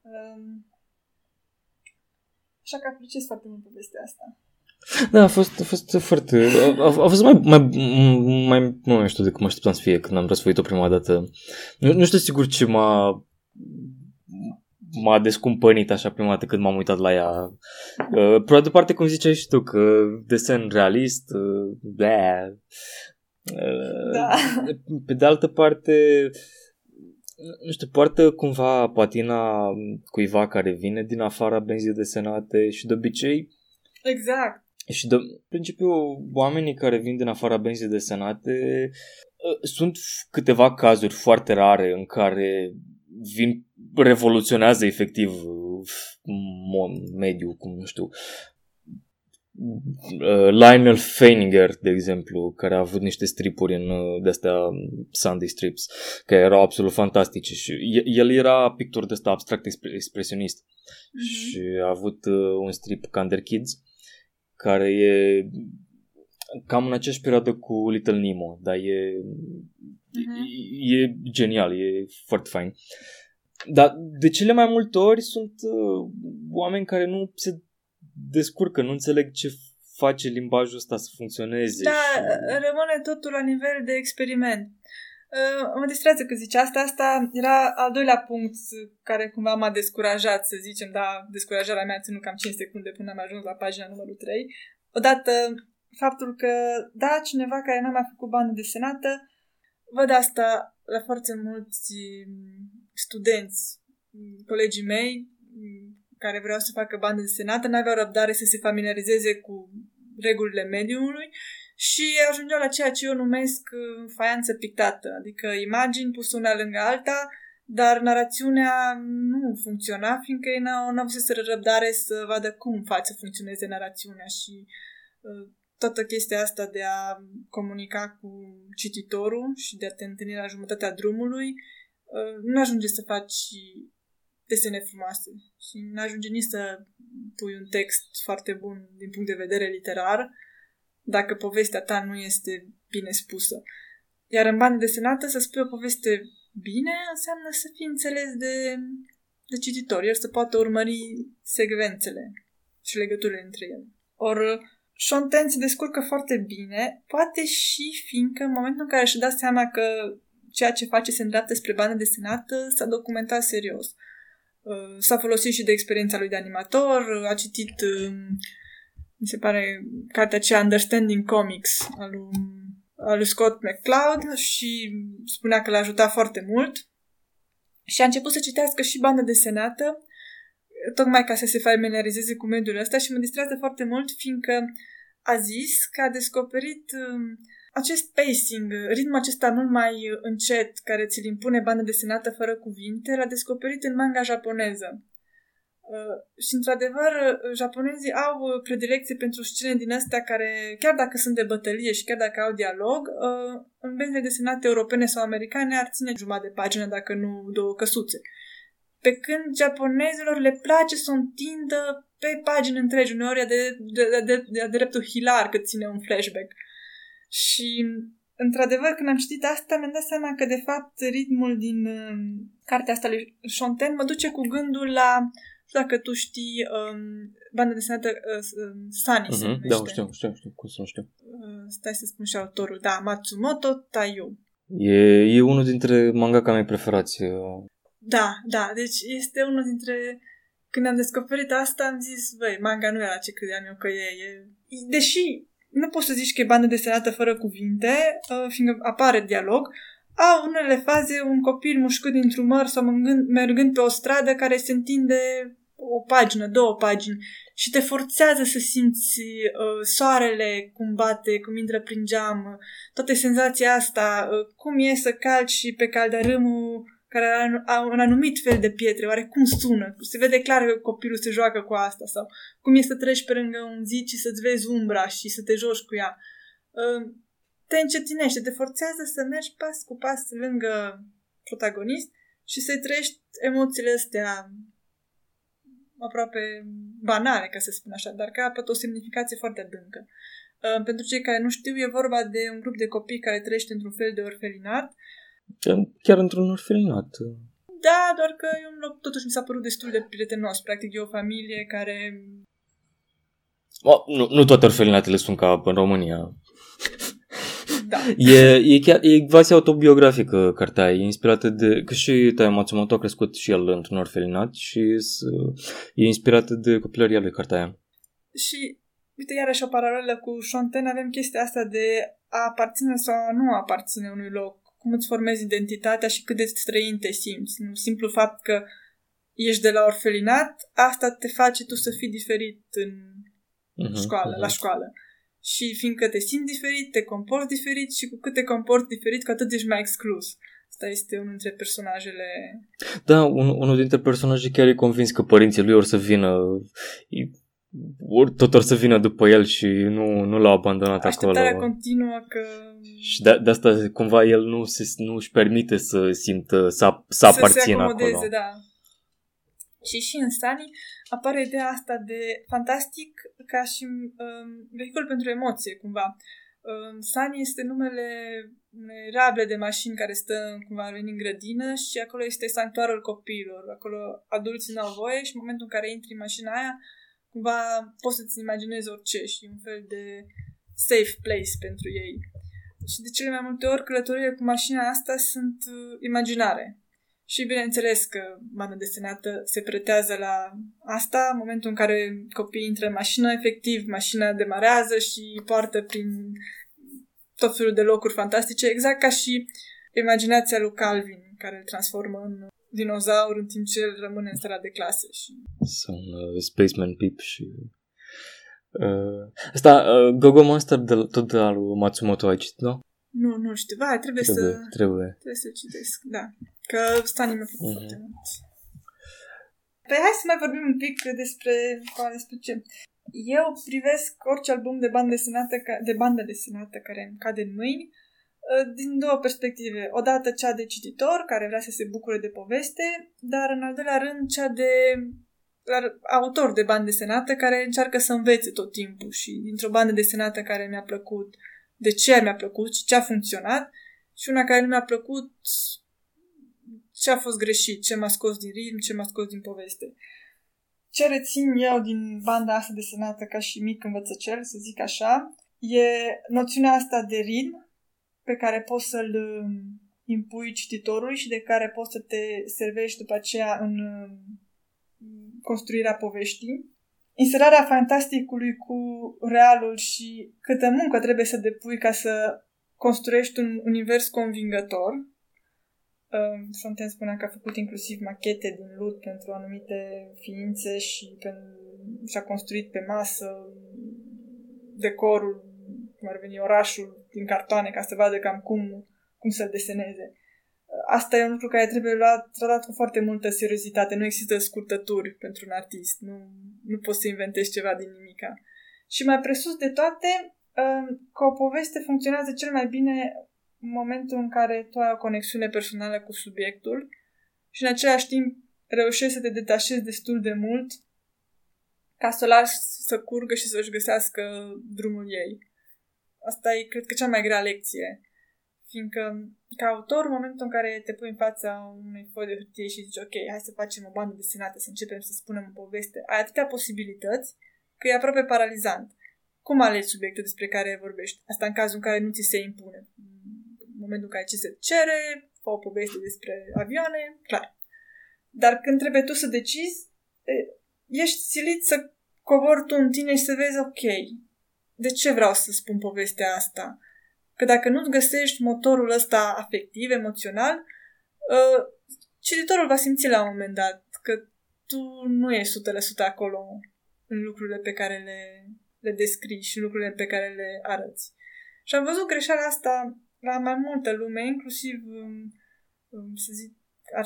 Um, așa că apreciez foarte mult povestea asta. Da, a fost, a fost foarte... A, a fost mai, mai, mai... Nu știu de cum așteptam să fie când am răsfoit-o prima dată. Nu, nu știu sigur ce m-a m-a descumpănit așa prima dată când m-am uitat la ea. Uh, pe de parte, cum ziceai și tu, că desen realist, uh, bleh. Uh, da. Pe de altă parte, nu știu, poartă cumva patina cuiva care vine din afara benzii desenate și de obicei Exact. Și de principiu, oamenii care vin din afara benzii desenate uh, sunt câteva cazuri foarte rare în care vin, revoluționează efectiv mediul, cum nu știu. Uh, Lionel Feininger, de exemplu, care a avut niște stripuri în uh, de-astea Sunday strips, care erau absolut fantastice și el era pictor de ăsta abstract expresionist mm-hmm. și a avut un strip Kinder Kids care e cam în aceeași perioadă cu Little Nemo, dar e, uh-huh. e, e genial, e foarte fain. Dar de cele mai multe ori sunt uh, oameni care nu se descurcă, nu înțeleg ce face limbajul ăsta să funcționeze. Da, și... rămâne totul la nivel de experiment. Uh, mă distrează că zici asta. Asta era al doilea punct care cumva m-a descurajat, să zicem, da, descurajarea mea a ținut cam 5 secunde până am ajuns la pagina numărul 3. Odată, faptul că, da, cineva care n-a mai făcut bandă desenată, văd asta la foarte mulți mm, studenți, mm, colegii mei, mm, care vreau să facă bandă desenată, n-aveau răbdare să se familiarizeze cu regulile mediumului și ajungeau la ceea ce eu numesc uh, faianță pictată, adică imagini puse una lângă alta, dar narațiunea nu funcționa, fiindcă ei n-au, n-au să răbdare să vadă cum fac să funcționeze narațiunea și uh, toată chestia asta de a comunica cu cititorul și de a te întâlni la jumătatea drumului, uh, nu ajunge să faci desene frumoase și nu ajunge nici să pui un text foarte bun din punct de vedere literar, dacă povestea ta nu este bine spusă. Iar în bandă desenată să spui o poveste bine înseamnă să fii înțeles de, de cititor, el să poată urmări secvențele și legăturile între ele. Or, Shonten se descurcă foarte bine, poate și fiindcă în momentul în care și-a dat seama că ceea ce face se îndreaptă spre bandă desenată, s-a documentat serios. Uh, s-a folosit și de experiența lui de animator, a citit um, mi se pare, cartea aceea Understanding Comics al lui, al lui Scott McCloud și spunea că l-a ajutat foarte mult și a început să citească și bandă desenată tocmai ca să se familiarizeze cu mediul ăsta și mă distrează foarte mult fiindcă a zis că a descoperit um, acest pacing, ritmul acesta mult mai încet care ți-l impune bandă desenată fără cuvinte, l-a descoperit în manga japoneză. Uh, și, într-adevăr, uh, japonezii au uh, predilecție pentru scene din astea care, chiar dacă sunt de bătălie și chiar dacă au dialog, în benzile desenate europene sau americane ar ține jumătate de pagină, dacă nu două căsuțe. Pe când japonezilor le place să o întindă pe pagini întregi, uneori de, de, de, de, de dreptul hilar cât ține un flashback. Și, într-adevăr, când am citit asta, mi-am dat seama că, de fapt, ritmul din uh, cartea asta lui Shonten mă duce cu gândul la dacă tu știi um, banda desenată uh, Sunny uh-huh. se mhm. numește. Da, știu, știu, știu, cum să nu știu. Uh, stai să spun și autorul. Da, Matsumoto Taiyo. E, e unul dintre mangaka mei preferați. Uh. Da, da, deci este unul dintre când am descoperit asta, am zis, băi, manga nu era ce credeam eu că e. e... Deși nu poți să zici că e bandă desenată fără cuvinte, uh, fiindcă apare dialog, au unele faze un copil mușcut dintr-un măr sau mergând, mergând pe o stradă care se întinde o pagină, două pagini și te forțează să simți uh, soarele cum bate, cum intră prin geam, toată senzația asta, uh, cum e să calci pe caldarâmul care are un anumit fel de pietre, oare cum sună? Se vede clar că copilul se joacă cu asta sau cum e să treci pe lângă un zid și să-ți vezi umbra și să te joci cu ea. Uh, te încetinește, te forțează să mergi pas cu pas lângă protagonist și să-i trăiești emoțiile astea aproape banale, ca să spun așa, dar capăt o semnificație foarte adâncă. Uh, pentru cei care nu știu, e vorba de un grup de copii care trăiește într-un fel de orfelinat. Chiar într-un orfelinat. Da, doar că e un loc, totuși mi s-a părut destul de prietenos. Practic e o familie care... Oh, nu, nu toate orfelinatele sunt ca în România. Da. E, e chiar e quasi autobiografică cartea, e inspirată de... Că și Taia Matsumoto a crescut și el într-un orfelinat și e inspirată de copilăria lui cartea aia. Și, uite, iarăși o paralelă cu Shonten, avem chestia asta de a aparține sau a nu aparține unui loc. Cum îți formezi identitatea și cât de străin te simți. Nu simplu fapt că ești de la orfelinat, asta te face tu să fii diferit în uh-huh, școală, uh-huh. la școală. Și fiindcă te simți diferit, te comporți diferit și cu cât te comporți diferit, cu atât ești mai exclus. Asta este unul dintre personajele... Da, un, unul dintre personaje chiar e convins că părinții lui or să vină ori tot or să vină după el și nu, nu l-au abandonat Așteptarea acolo. continuă că... Și de, de asta cumva el nu, se, nu își permite să simtă, să, să aparțină acolo. da. Și și în Sunny apare ideea asta de fantastic ca și um, vehicul pentru emoție, cumva. Um, Sunny este numele unei rable de mașini care stă cumva în grădină și acolo este sanctuarul copiilor. Acolo adulții nu au voie și în momentul în care intri în mașina aia, cumva poți să-ți imaginezi orice și un fel de safe place pentru ei. Și de cele mai multe ori călătorile cu mașina asta sunt uh, imaginare. Și bineînțeles că banda desenată se pretează la asta, în momentul în care copiii intră în mașină, efectiv, mașina demarează și poartă prin tot felul de locuri fantastice, exact ca și imaginația lui Calvin, care îl transformă în dinozaur în timp ce el rămâne în sala de clase. Și... Sau uh, Spaceman Pip și... Uh, asta, uh, Gogo Monster de, tot de al Matsumoto ai citit, nu? Nu, nu știu. Vai, trebuie, trebuie să... Trebuie. Trebuie să citesc, da. Că Stani mi-a plăcut mm-hmm. foarte mult. Păi hai să mai vorbim un pic despre, despre ce. Eu privesc orice album de bandă desenată, de bandă desenată care îmi cade în mâini ă, din două perspective. Odată cea de cititor, care vrea să se bucure de poveste, dar în al doilea rând cea de autor de bandă desenată care încearcă să învețe tot timpul și dintr-o bandă desenată care mi-a plăcut, de ce mi-a plăcut și ce a funcționat și una care nu mi-a plăcut, ce a fost greșit, ce m-a scos din ritm, ce m-a scos din poveste. Ce rețin eu din banda asta desenată ca și mic învățăcel, să zic așa, e noțiunea asta de ritm pe care poți să-l um, impui cititorului și de care poți să te servești după aceea în um, construirea poveștii. Inserarea fantasticului cu realul și câtă muncă trebuie să depui ca să construiești un univers convingător Uh, Fontaine spunea că a făcut inclusiv machete din lut pentru anumite ființe și pe, și-a construit pe masă decorul, cum ar veni orașul din cartoane ca să vadă cam cum, cum să-l deseneze. Uh, asta e un lucru care trebuie luat, tratat cu foarte multă seriozitate. Nu există scurtături pentru un artist. Nu, nu poți să inventezi ceva din nimica. Și mai presus de toate, uh, că o poveste funcționează cel mai bine în momentul în care tu ai o conexiune personală cu subiectul și în același timp reușești să te detașezi destul de mult ca să o lași să curgă și să-și găsească drumul ei. Asta e, cred că, cea mai grea lecție. Fiindcă, ca autor, în momentul în care te pui în fața unei foi de hârtie și zici, ok, hai să facem o bandă desenată, să începem să spunem o poveste, ai atâtea posibilități că e aproape paralizant. Cum alegi subiectul despre care vorbești? Asta în cazul în care nu ți se impune în momentul în care ce se cere, fă o poveste despre avioane, clar. Dar când trebuie tu să decizi, ești silit să cobori tu în tine și să vezi, ok, de ce vreau să spun povestea asta? Că dacă nu-ți găsești motorul ăsta afectiv, emoțional, uh, cititorul va simți la un moment dat că tu nu ești 100% acolo în lucrurile pe care le, le descrii și lucrurile pe care le arăți. Și am văzut greșeala asta la mai multă lume, inclusiv, um, um, să zic,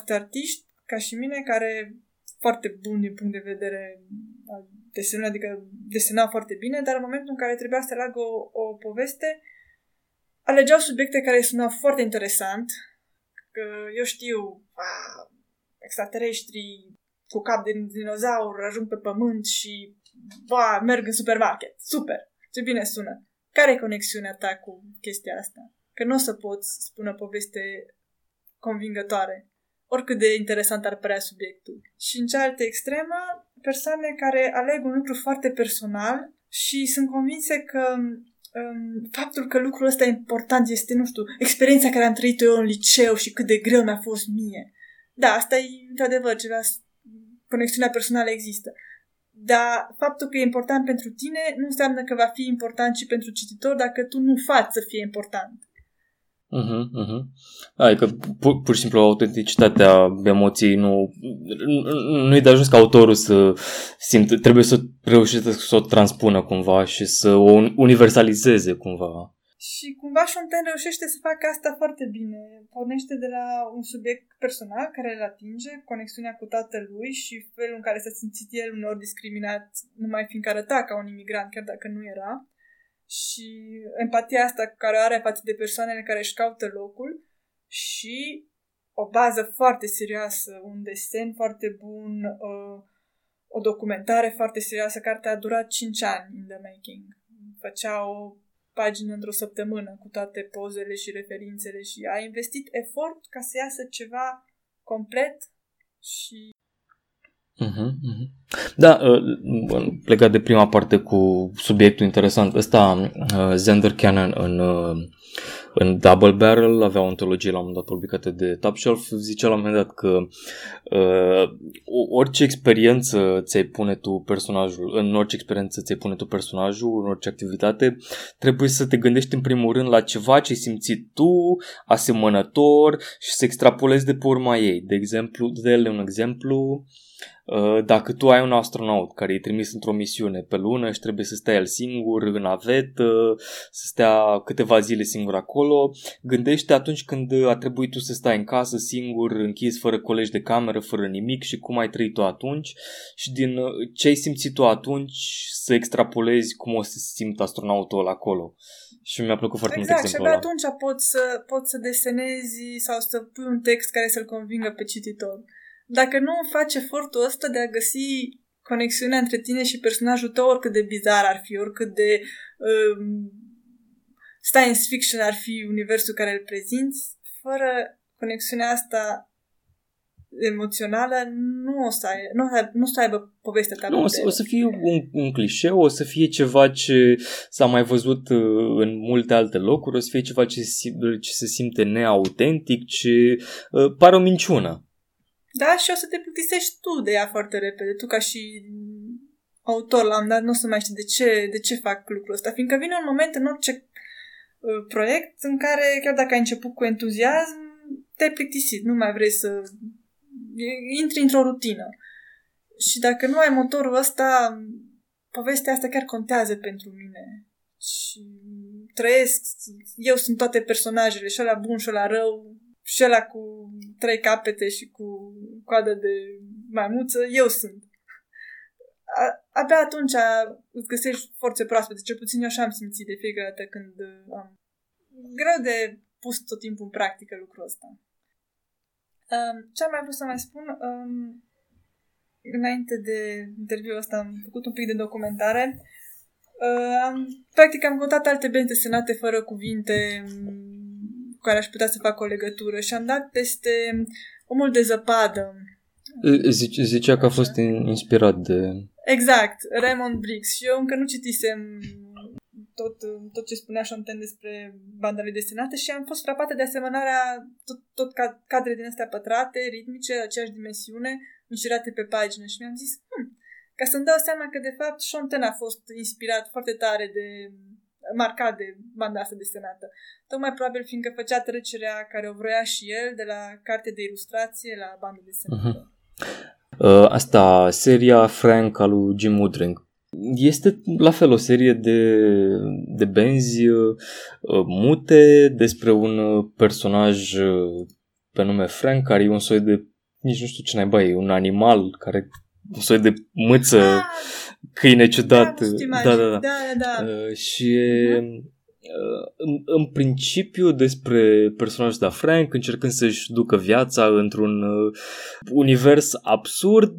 artiști ca și mine, care foarte bun din punct de vedere al desenului, adică desena foarte bine, dar în momentul în care trebuia să aleagă o, o poveste, alegeau subiecte care sunau foarte interesant, că eu știu, a, extraterestri cu cap de dinozaur ajung pe pământ și ba, merg în supermarket. Super! Ce bine sună! Care e conexiunea ta cu chestia asta? Că nu o să poți spune o poveste convingătoare, oricât de interesant ar părea subiectul. Și în cealaltă extremă, persoane care aleg un lucru foarte personal și sunt convinse că um, faptul că lucrul ăsta e important este, nu știu, experiența care am trăit eu în liceu și cât de greu mi-a fost mie. Da, asta e într-adevăr ceva, conexiunea personală există. Dar faptul că e important pentru tine nu înseamnă că va fi important și pentru cititor dacă tu nu faci să fie important. Uh-huh, uh-huh. Adică pur, pur și simplu autenticitatea emoției nu, nu e de ajuns ca autorul să simtă, trebuie să reușească să o transpună cumva și să o universalizeze cumva. Și cumva Fontaine reușește să facă asta foarte bine. Pornește de la un subiect personal care îl atinge, conexiunea cu tatălui și felul în care s-a simțit el unor discriminat, numai fiindcă arăta ca un imigrant, chiar dacă nu era și empatia asta care o are față de persoanele care își caută locul și o bază foarte serioasă, un desen foarte bun, uh, o documentare foarte serioasă. Cartea a durat 5 ani in the making. Făcea o pagină într-o săptămână cu toate pozele și referințele și a investit efort ca să iasă ceva complet și Uh-huh, uh-huh. Da, uh, plecat de prima parte cu subiectul interesant, ăsta uh, Zender Cannon în, uh, în Double Barrel avea o ontologie la un moment dat publicată de Top Shelf, zicea la un moment dat că uh, orice experiență ți-ai pune tu personajul, în orice experiență ți-ai pune tu personajul, în orice activitate, trebuie să te gândești în primul rând la ceva ce ai simțit tu, asemănător și să extrapolezi de pe urma ei. De exemplu, de el un exemplu, Uh, dacă tu ai un astronaut care e trimis într-o misiune pe lună și trebuie să stea el singur în avet, să stea câteva zile singur acolo, gândește atunci când a trebuit tu să stai în casă singur, închis, fără colegi de cameră, fără nimic și cum ai trăit tu atunci și din uh, ce ai simțit tu atunci să extrapolezi cum o să se simtă astronautul ăla acolo. Și mi-a plăcut foarte exact, mult exemplul Exact, și atunci poți să, poți să desenezi sau să pui un text care să-l convingă pe cititor dacă nu faci efortul ăsta de a găsi conexiunea între tine și personajul tău, oricât de bizar ar fi, oricât de um, science fiction ar fi universul care îl prezinți, fără conexiunea asta emoțională, nu o să, ai, nu, nu o să aibă povestea ta. Nu, o să, o să fie un, un clișeu, o să fie ceva ce s-a mai văzut uh, în multe alte locuri, o să fie ceva ce, ce se simte neautentic, ce uh, pare o minciună. Da, și o să te plictisești tu de ea foarte repede, tu ca și autor la un dat nu o să mai știi de ce, de ce fac lucrul ăsta, fiindcă vine un moment în orice uh, proiect în care, chiar dacă ai început cu entuziasm, te-ai plictisit, nu mai vrei să intri într-o rutină. Și dacă nu ai motorul ăsta, povestea asta chiar contează pentru mine. Și trăiesc, eu sunt toate personajele, și ăla bun și ăla rău, și ăla cu trei capete și cu coadă de maimuță, eu sunt. A, abia atunci îți găsești forțe proaspete, cel puțin eu așa am simțit de fiecare dată când am... Greu de pus tot timpul în practică lucrul ăsta. Um, ce am mai vrut să mai spun? Um, înainte de interviul ăsta am făcut un pic de documentare. Uh, am, practic am contat alte benzi senate fără cuvinte, cu care aș putea să fac o legătură și am dat peste omul de zăpadă. Zice, zicea că a fost inspirat de... Exact, Raymond Briggs. Și eu încă nu citisem tot, tot ce spunea Chanten despre bandele desenate și am fost frapată de asemănarea tot, tot cadre din astea pătrate, ritmice, aceeași dimensiune, înșirate pe pagină și mi-am zis, hm, ca să-mi dau seama că, de fapt, Sean Penn a fost inspirat foarte tare de marcat de banda asta desenată. Tocmai probabil fiindcă făcea trecerea care o vroia și el de la carte de ilustrație la bandă desenată. Uh-huh. Uh, asta, seria Frank al lui Jim Woodring. Este la fel o serie de, de benzi uh, mute despre un uh, personaj uh, pe nume Frank, care e un soi de, nici nu știu ce naiba e, un animal care un soi de mâță, ah, câine ciudat. Da, da, da. da, da, da. Uh, și uh-huh. în, în principiu despre personajul de Frank încercând să-și ducă viața într-un uh, univers absurd.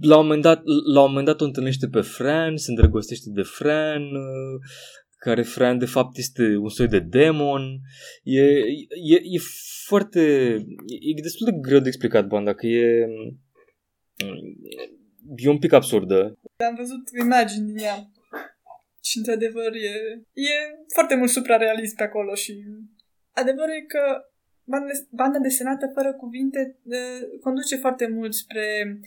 La un moment dat, la un moment dat o întâlnește pe Fran, se îndrăgostește de Fran, uh, care Fran de fapt este un soi de demon. E, e, e foarte... E destul de greu de explicat banda, că e e un pic absurdă. Am văzut imagini din ea. Și într-adevăr e, e foarte mult suprarealist pe acolo și adevărul e că banda, banda desenată fără cuvinte de, conduce foarte mult spre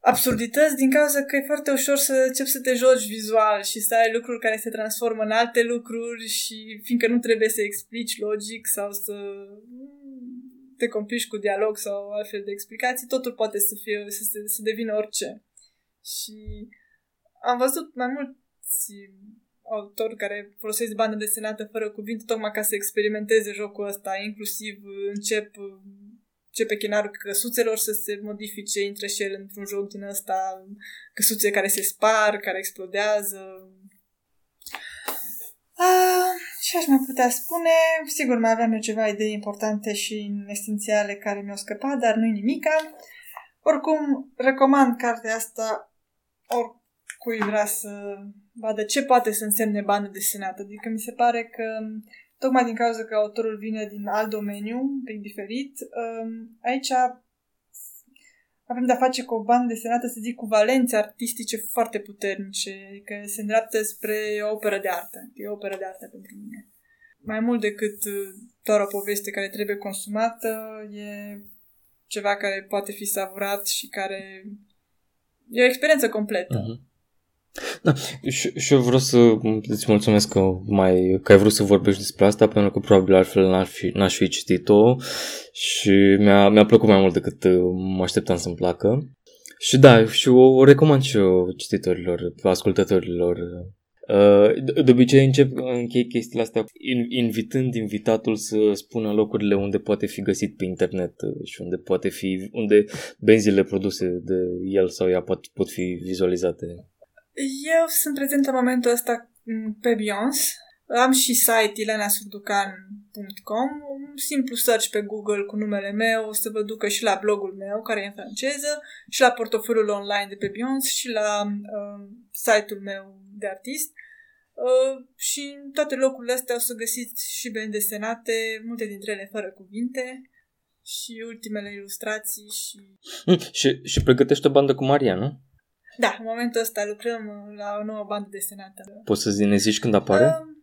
absurdități din cauza că e foarte ușor să începi să te joci vizual și să ai lucruri care se transformă în alte lucruri și fiindcă nu trebuie să explici logic sau să te complici cu dialog sau altfel de explicații, totul poate să fie, să, să, să devină orice. Și am văzut mai mulți autori care folosesc bandă desenată fără cuvinte tocmai ca să experimenteze jocul ăsta, inclusiv încep începe chinarul căsuțelor să se modifice, intră și el într-un joc din ăsta, căsuțe care se spar, care explodează, Uh, ce aș mai putea spune? Sigur, mai aveam eu ceva idei importante și esențiale care mi-au scăpat, dar nu-i nimica. Oricum, recomand cartea asta oricui vrea să vadă ce poate să însemne bandă desenată. Adică mi se pare că, tocmai din cauza că autorul vine din alt domeniu, un pic diferit, aici avem de-a face cu o bandă desenată, să zic, cu valențe artistice foarte puternice, că se îndreaptă spre o operă de artă. E o operă de artă pentru mine. Mai mult decât uh, doar o poveste care trebuie consumată, e ceva care poate fi savurat și care e o experiență completă. Uh-huh. Da, și, și eu vreau să îți mulțumesc că, mai, că ai vrut să vorbești despre asta, pentru că probabil altfel n-aș fi, n-aș fi citit-o și mi-a, mi-a plăcut mai mult decât uh, mă așteptam să-mi placă. Și da, și o, o recomand și eu cititorilor, ascultătorilor. Uh, de obicei încep, închei chestiile astea invitând invitatul să spună locurile unde poate fi găsit pe internet uh, și unde poate fi, unde benzile produse de el sau ea pot, pot fi vizualizate. Eu sunt prezent în momentul ăsta pe Beyoncé. Am și site ilenasurducan.com, un simplu search pe Google cu numele meu, o să vă ducă și la blogul meu, care e în franceză, și la portofoliul online de pe Beyoncé și la uh, site-ul meu de artist. Uh, și în toate locurile astea o să găsiți și bine desenate, multe dintre ele fără cuvinte și ultimele ilustrații și... Mm, și, și pregătește o bandă cu Maria, nu? Da, în momentul ăsta lucrăm uh, la o nouă bandă desenată. Poți să ne zici când apare? Uh,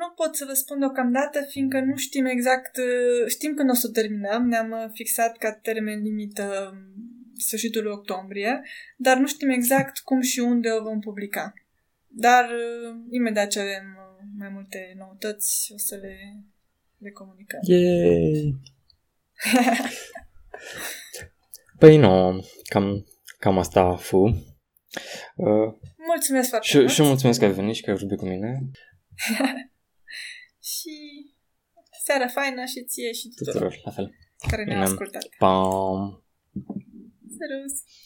nu pot să vă spun deocamdată, fiindcă nu știm exact, uh, știm când o să terminăm, ne-am uh, fixat ca termen limită um, sfârșitul octombrie, dar nu știm exact cum și unde o vom publica. Dar imediat ce avem mai multe noutăți, o să le, le comunicăm. Yay! păi nu, cam Cam asta a fu. Uh, mulțumesc foarte și, mult. Și mulțumesc că ai venit și că ai vorbit cu mine. și seara faină și ție și tuturor. Tuturor, la fel. Care ne-au ascultat. Pam! Serus!